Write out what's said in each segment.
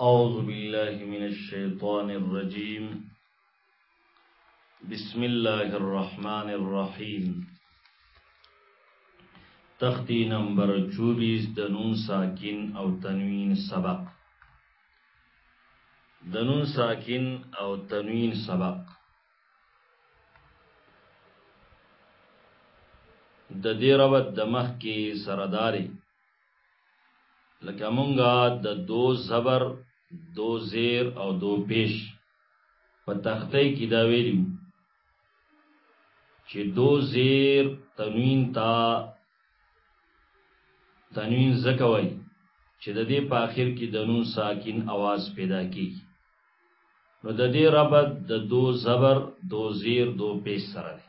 أعوذ بالله من الشيطان الرجيم بسم الله الرحمن الرحيم تختی نمبر 24 د نون ساکن او تنوین سبق د نون ساکن او تنوین سبق د دې ربط د مخ کې سرداري لکه مونږه د دو زبر دو زیر او دو پیش په تخته کې دا ویلو چې دو زیر تنوین تا تنوین زکوي چې د دې په اخر کې د نون ساکن आवाज پیدا کیږي نو د دې ربط د دو زبر دو زیر دو پیش سره دی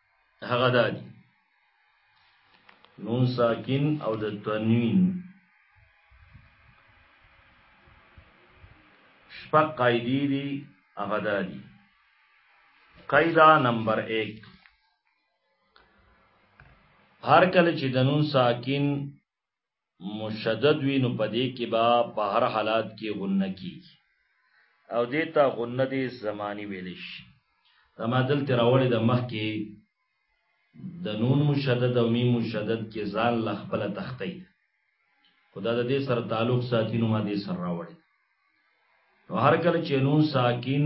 هغه دا دي نون ساکن او د تنوین شپږ قاعدې دي هغه دا دي قاعده نمبر 1 هر کله چې د نون ساکن مشدد وي نو په دې کې به په هر حالات کې غنه کیږي او دیتا غنه دې زمانی ویل شي دا ما دلته راوړی د مخ کې د نون مشدد او میم مشدد کې ځان ل خپل تختی خدا د دې سره تعلق ساتي نو ما دې سره راوړی نو هر کله چې نون ساکن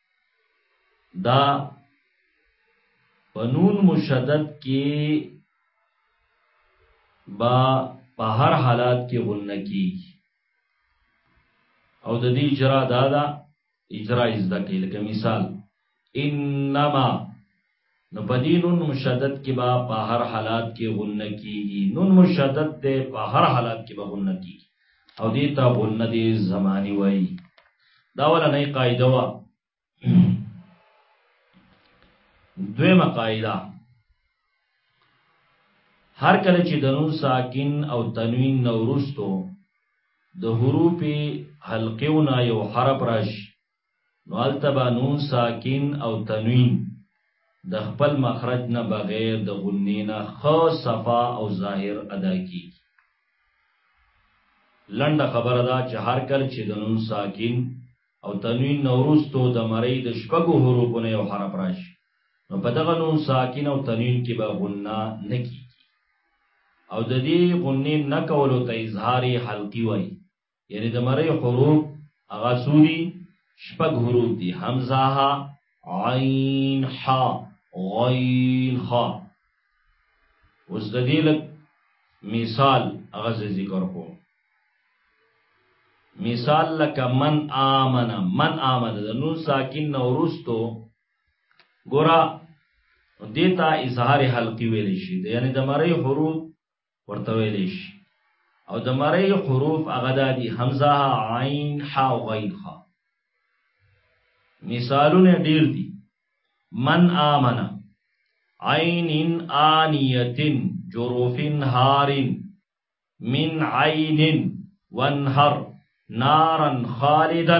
دا پنون مشدد کې با په هر حالات کې غنه کی او د دې اجرا دا دا اجرا از دکې لکه مثال انما نو په دې نون مشدد کې به په هر حالات کې غنه کیږي نون مشدد ده په هر حالات کې به غنه کیږي او دې ته غنه دې زمانی وای دا ولا نه قاعده وا دویمه قاعده هر کله چې د نون ساکن او تنوین نورستو د حروف حلقونه یو حرف راشي نو التبا نون ساکن او تنوین د خپل مخرج نه بغیر د غنې نه خو صفا او ظاهر ادا کیږي لنډه خبره دا چې هر کل چې د نون ساکن او تنوین نورستو د مری د شپږو حروفو نه یو حرف راشي نو په دغه نون ساکن او تنوین کې به غنه نه کیږي او د دې غنې نه کولو ته اظهاري حلقي وایي یعنی د مری حروف هغه سوري شپږ حروف دي حمزه ها عین ح غین خ اوس د دې لک مثال هغه ذکر کو مثال لک من آمن من آمن د نون ساکن نورستو ګورا دیتا اظهار حلقی ویل شي یعنی د مری حروف ورته ویل شي او د مری حروف هغه دي حمزه عین ح او غین خ مثالونه ډیر دي من آمنا عین آنیه جروف هار من عین وانهر نارا خالدا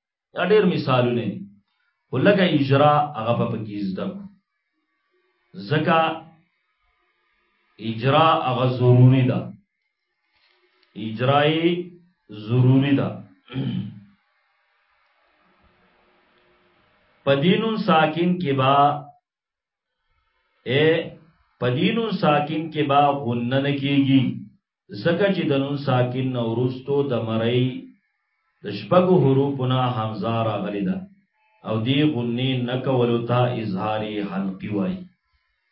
دا ډېر مثالونه دي ولکه اجرا هغه په کې زده زکه اجرا هغه ضروری ده اجرای ضروری ده پدینون ساکن کې با اے پدینو ساکن کې با غنه نه کیږي زکه چې د نون ساکن نورستو د مړی د شپږو حروفونه حمزه راغلی ده او دی غنی نه کولو ته اظهار حلقی وای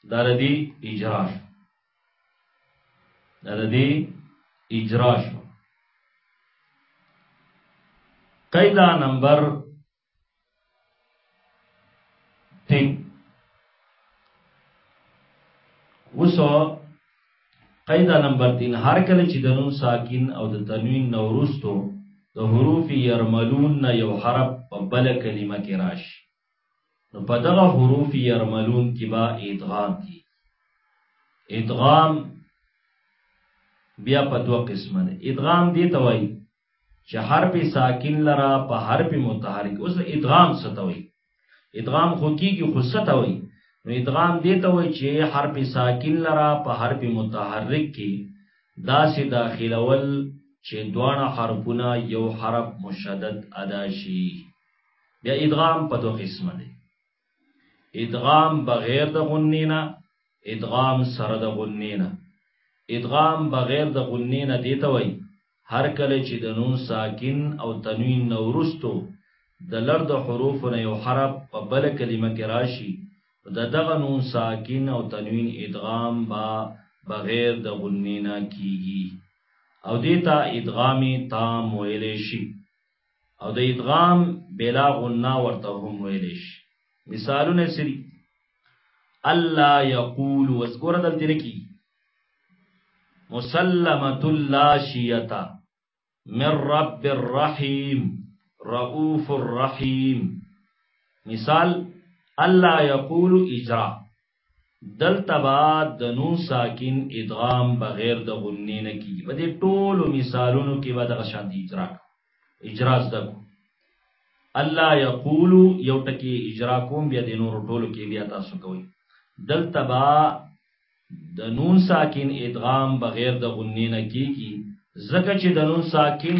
دا ردی اجرا شو دا ردی اجرا شو قیدا نمبر ٹھیک اوس قاعده نمبر 3 هر کله چې د نون ساکن او د تنوین نورستو د حروف يرملون نه یو حرف په بل کلمه کې راشي نو په دغه حروف يرملون کې با ادغام کی ادغام بیا په دوه قسمه ده ادغام دی توای چې حرف ساکن لرا په حرف متحرک اوس ادغام ستوي ادغام خو کیږي خو ستوي نو ادغام دې ته وایي چې حرف ساکن لرا په حرف متحرک کې داسې داخلول چې دواړه حرفونه یو حرف مشدد ادا شي بیا ادغام په دوه قسمه دی ادغام بغیر د غنې نه ادغام سره د غنې نه ادغام بغیر د غنې نه دیته وای هر کله چې د نون ساکن او تنوین نورستو د لړ د حروف نه یو حرف په بل کلمه کې راشي د دغه نون ساکن او تنوین ادغام با بغیر د غنې نه کیږي او دیتا ادغام تام ویل شي او د ادغام بلا غنا ورته هم ویل شي مثالونه سری الله یقول وذکر دلته نکی مسلمت الله شیتا من رب الرحیم رؤوف الرحیم مثال الله یقول اجرا دلته با د نون ساکن ادغام بغیر د غنې نه کیږي په دې ټولو مثالونو کې به دغه شان دي اجرا اجرا زده کو الله یقول یو ټکی اجرا کوم بیا د نور ټولو کې بیا تاسو کوی دلته با د نون ساکن ادغام بغیر د غنې نه کیږي ځکه چې د نون ساکن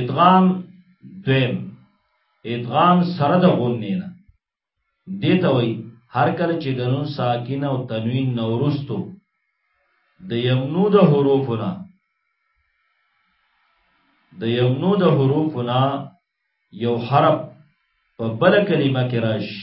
ادغام دویم ادغام سره د غنې نه دې ته وایي هر کله چې د نون ساکن او تنوین نورستو د یمنو د حروفنا د یمنو د حروفنا یو حرف په بل کلمه کې راشي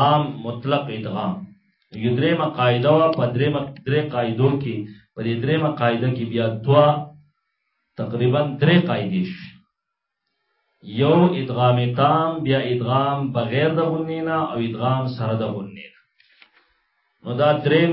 عام مطلق ادغام یو درېمه قاعده وا په درېمه درې قاعدو کې په دې درېمه قاعده کې بیا دوا تقریبا درې قاعدې شي یو ادغام تام بیا ادغام بغیر د غنینا او ادغام سره د غنینا نو دا درېم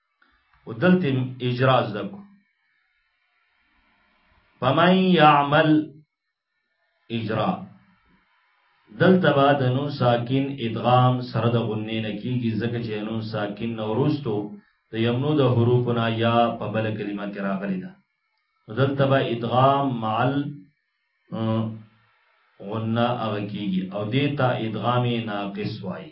او دلته اجرا زده کو فمن يعمل اجرا دلته با د نون ساکن ادغام سره د غنې نه کیږي ځکه چې نون ساکن نورستو د یمنو د حروفنا یا په بل کلمه کې راغلی ده دلته با ادغام معل غنه هغه کیږي او دیتا ادغام ناقص وایي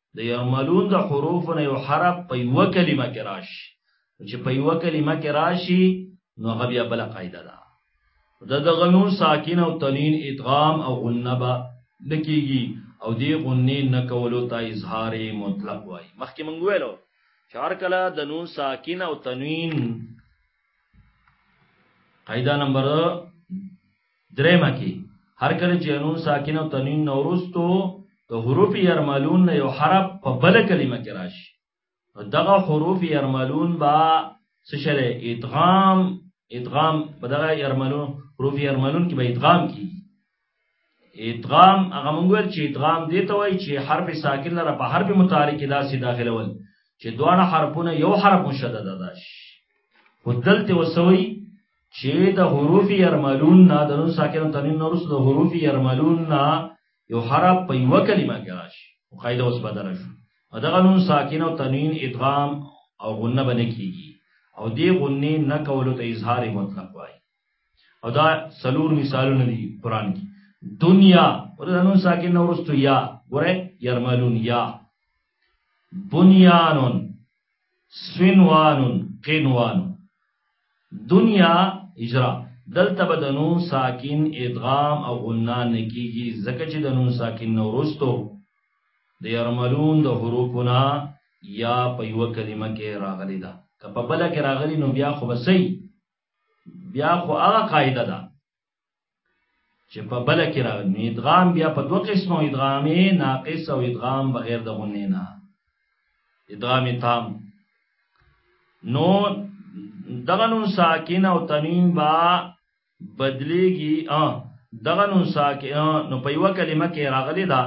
د يعملون د حروف نه یو حرف په یو کلمه کې راشي چې په یو کلمه کې راشي نو هغه بیا بل قاعده ده د دغه نون ساکن او تنین ادغام او غنه به نکیږي او دی غنه نکولو ته اظهار مطلق وای مخکې مونږ ویلو چار کله د نون ساکن او تنوین قاعده نمبر درېمه کې هر کله چې نون ساکن او تنوین نورستو د حروف یرملون نه یو حرف په بل کلمه کې راشي نو دغه حروف یرملون با څه شری ادغام ادغام په دغه یرملون حروف یرملون کې به ادغام کیږي ادغام هغه مونږ ول چې ادغام دی ته وای چې حرف ساکن لره په حرف متحرک داسې داخله ول چې دوه حرفونه یو حرف مشدد ده خو دلته وسوي چې د حروف يرملون نه د نون ساکن او تنوین نه وروسته د حروف يرملون نه یو حرف په یو کلمه کې راشي او قاعده اوس بدل شو دغه نون ساکن او تنوین ادغام او غنه باندې کیږي او دې غنه نه کولو ته اظهار مطلق وایي او دا سلور مثالونه دي قران کې دنیا ورته نون ساکن نه ورستو یا ګوره يرملون یا بنیانون صنوان قنوان دنیا اجرا دلته به د نون ساکن ادغام او غنه نه کیږي ځکه چې د نون ساکن نه وروسته د یرملون د حروفنا یا په یو کلمه کې راغلی ده که په بل کې راغلی نو بیا خو بسې بیا خو هغه قاعده ده چې په بل کې راغلی نو ادغام بیا په دوه قسمو ادغام ناقص او ادغام بغیر د غنې نه ادغام تام نو دغه نون ساکن او تنوین با بدلیږي دغه نون ساکن نو په یو کلمه کې راغلی دا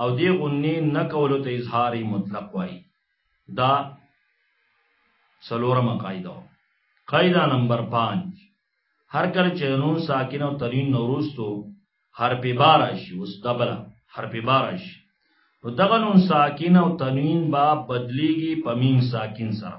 او دی غنی نه کولو ته اظهار مطلق وای دا سلورم قاعده قاعده نمبر 5 هر کله چې نون ساکن او تنوین نورستو حرف بار شي اوس دبل حرف بار شي نو دغه نون ساکن او تنوین با بدلیږي په میم ساکن سره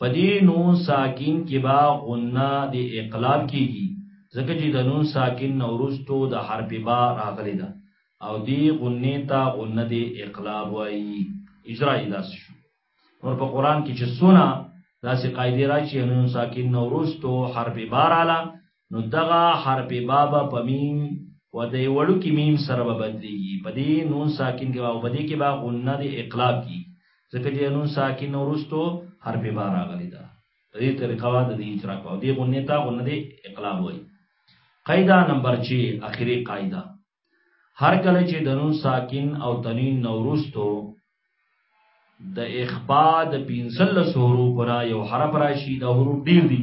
په دې نون ساکن کې به غنه د اقلاب کیږي ځکه چې د نون ساکن نورستو د حرف با راغلی ده او دی غنه ته غنه د اقلاب وایي اجرا یې داسې شو نور په قران کې چې سونه داسې قاعده راشي نون ساکن نورستو حرف با رااله نو دغه حرف با به په میم و د وړوکي میم سره به بدلېږي په دې نون ساکن کې او په دې کې به غنه د اقلاب کی ځکه چې نون ساکن ورستو حرف با راغلی دا په دې طریقه وا د دې اجرا کو دې غنه ته غنه د اقلاب وای قاعده نمبر 6 اخیری قاعده هر کله چې د نون ساکن او تنوین نورستو د اخفا د پنځل سورو پر یو حرف راشي د حروف ډیر دي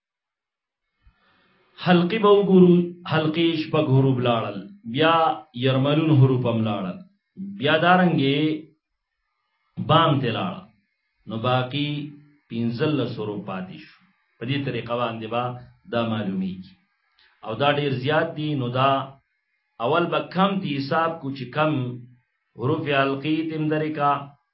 حلقی به وګورو حلقی شپږ حروف لاړل بیا یرملون حروف هم لاړل بیا دارنګې بام ته لاړ نو باقی پنځل سورو پاتې شو په دې طریقه باندې با دا معلومیږي او دا ډیر زیات دي نو دا اول به کم دی حساب کو چې کم حروف حلقی تم درې کا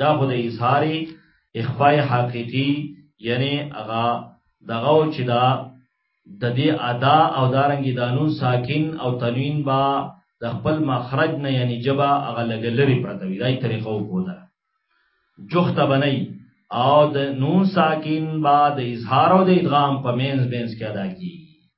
دا خو د اظهار اخفاء حقيقي یعنی هغه دغه چې دا د دې ادا او دارنګي دانون ساکن او تنوین با د خپل مخرج نه یعنی جبا هغه لګلري پرته وی دای طریقو کوله جوخته بنئ او د نون ساکن با د اظهار او د ادغام په مینز بینز کې ادا کی